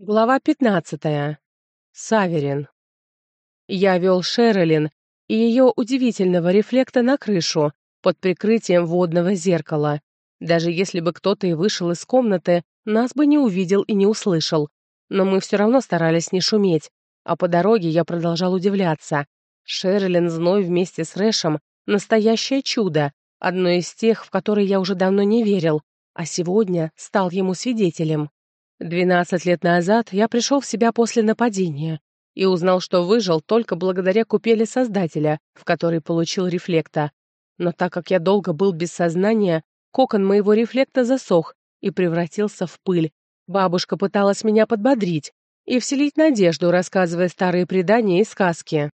Глава пятнадцатая. Саверин. Я вел Шерлин и ее удивительного рефлекта на крышу под прикрытием водного зеркала. Даже если бы кто-то и вышел из комнаты, нас бы не увидел и не услышал. Но мы все равно старались не шуметь, а по дороге я продолжал удивляться. Шерлин Зной вместе с Рэшем — настоящее чудо, одно из тех, в которые я уже давно не верил, а сегодня стал ему свидетелем. Двенадцать лет назад я пришел в себя после нападения и узнал, что выжил только благодаря купели Создателя, в которой получил рефлекта. Но так как я долго был без сознания, кокон моего рефлекта засох и превратился в пыль. Бабушка пыталась меня подбодрить и вселить надежду, рассказывая старые предания и сказки.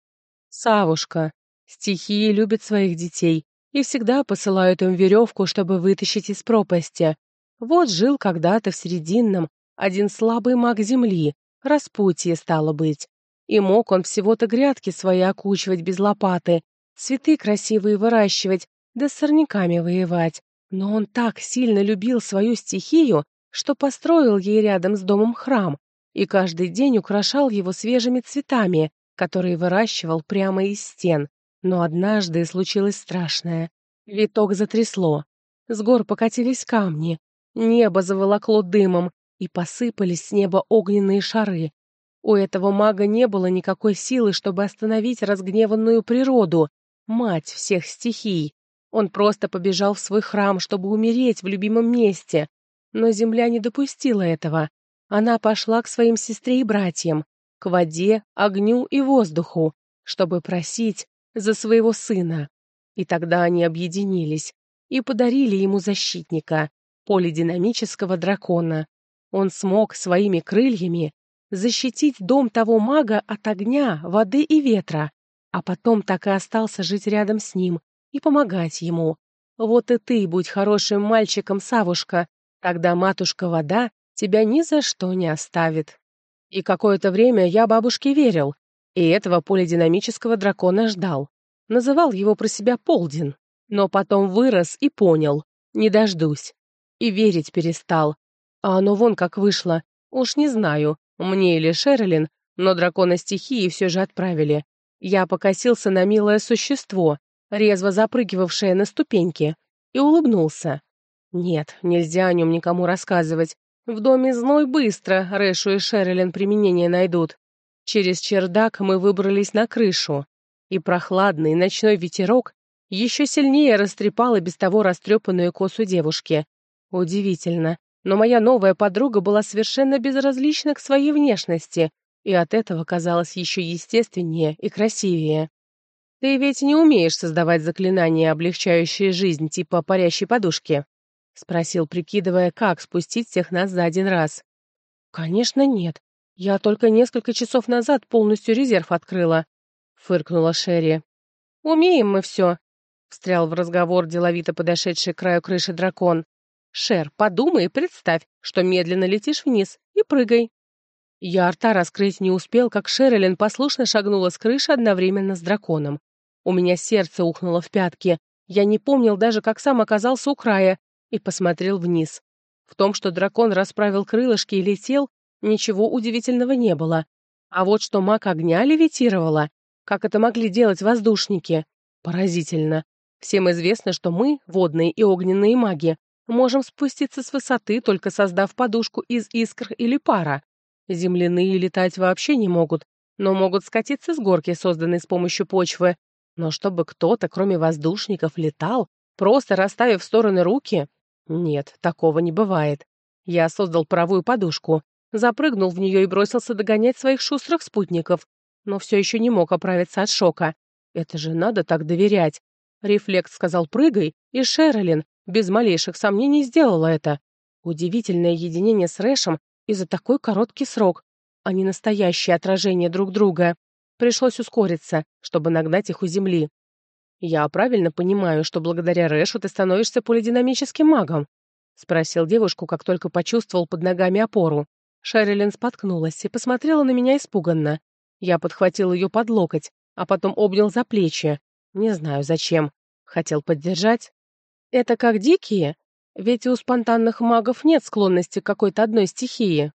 «Савушка. Стихии любят своих детей и всегда посылают им веревку, чтобы вытащить из пропасти. Вот жил когда-то в Серединном, один слабый маг земли, распутье стало быть. И мог он всего-то грядки свои окучивать без лопаты, цветы красивые выращивать, да с сорняками воевать. Но он так сильно любил свою стихию, что построил ей рядом с домом храм и каждый день украшал его свежими цветами, которые выращивал прямо из стен. Но однажды случилось страшное. Виток затрясло. С гор покатились камни. Небо заволокло дымом и посыпались с неба огненные шары. У этого мага не было никакой силы, чтобы остановить разгневанную природу, мать всех стихий. Он просто побежал в свой храм, чтобы умереть в любимом месте. Но земля не допустила этого. Она пошла к своим сестре и братьям, к воде, огню и воздуху, чтобы просить за своего сына. И тогда они объединились и подарили ему защитника, полидинамического дракона, он смог своими крыльями защитить дом того мага от огня, воды и ветра, а потом так и остался жить рядом с ним и помогать ему. Вот и ты будь хорошим мальчиком, Савушка, тогда матушка-вода тебя ни за что не оставит. И какое-то время я бабушке верил, и этого полидинамического дракона ждал. Называл его про себя Полдин, но потом вырос и понял, не дождусь. И верить перестал, а оно вон как вышло. Уж не знаю, мне или Шерлин, но дракона стихии все же отправили. Я покосился на милое существо, резво запрыгивавшее на ступеньки, и улыбнулся. Нет, нельзя о нем никому рассказывать. В доме зной быстро Рэшу и Шерлин применение найдут. Через чердак мы выбрались на крышу, и прохладный ночной ветерок еще сильнее растрепал и без того растрепанную косу девушки. Удивительно, но моя новая подруга была совершенно безразлична к своей внешности и от этого казалась еще естественнее и красивее. «Ты ведь не умеешь создавать заклинания, облегчающие жизнь, типа парящей подушки?» — спросил, прикидывая, как спустить всех нас за один раз. «Конечно нет. Я только несколько часов назад полностью резерв открыла», — фыркнула Шерри. «Умеем мы все», — встрял в разговор Шер, подумай и представь, что медленно летишь вниз и прыгай. Я рта раскрыть не успел, как Шерлин послушно шагнула с крыши одновременно с драконом. У меня сердце ухнуло в пятки. Я не помнил даже, как сам оказался у края, и посмотрел вниз. В том, что дракон расправил крылышки и летел, ничего удивительного не было. А вот что маг огня левитировала, как это могли делать воздушники, поразительно. Всем известно, что мы, водные и огненные маги, Можем спуститься с высоты, только создав подушку из искр или пара. Земляные летать вообще не могут, но могут скатиться с горки, созданной с помощью почвы. Но чтобы кто-то, кроме воздушников, летал, просто расставив в стороны руки? Нет, такого не бывает. Я создал паровую подушку, запрыгнул в нее и бросился догонять своих шустрых спутников, но все еще не мог оправиться от шока. Это же надо так доверять. Рефлекс сказал «прыгай», и Шерлин, без малейших сомнений сделала это. Удивительное единение с Рэшем и за такой короткий срок, а не настоящее отражение друг друга. Пришлось ускориться, чтобы нагнать их у земли. «Я правильно понимаю, что благодаря Рэшу ты становишься полидинамическим магом?» — спросил девушку, как только почувствовал под ногами опору. Шерилин споткнулась и посмотрела на меня испуганно. Я подхватил ее под локоть, а потом обнял за плечи. Не знаю, зачем. Хотел поддержать, это как дикие? Ведь у спонтанных магов нет склонности к какой-то одной стихии.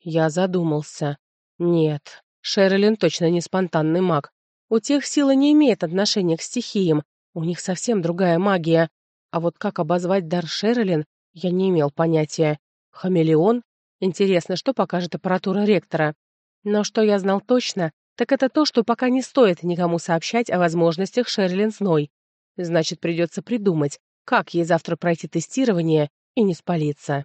Я задумался. Нет, Шерлин точно не спонтанный маг. У тех сила не имеет отношения к стихиям, у них совсем другая магия. А вот как обозвать дар Шерлин, я не имел понятия. Хамелеон? Интересно, что покажет аппаратура ректора. Но что я знал точно, так это то, что пока не стоит никому сообщать о возможностях Шерлин Зной. Значит, придется придумать, как ей завтра пройти тестирование и не спалиться.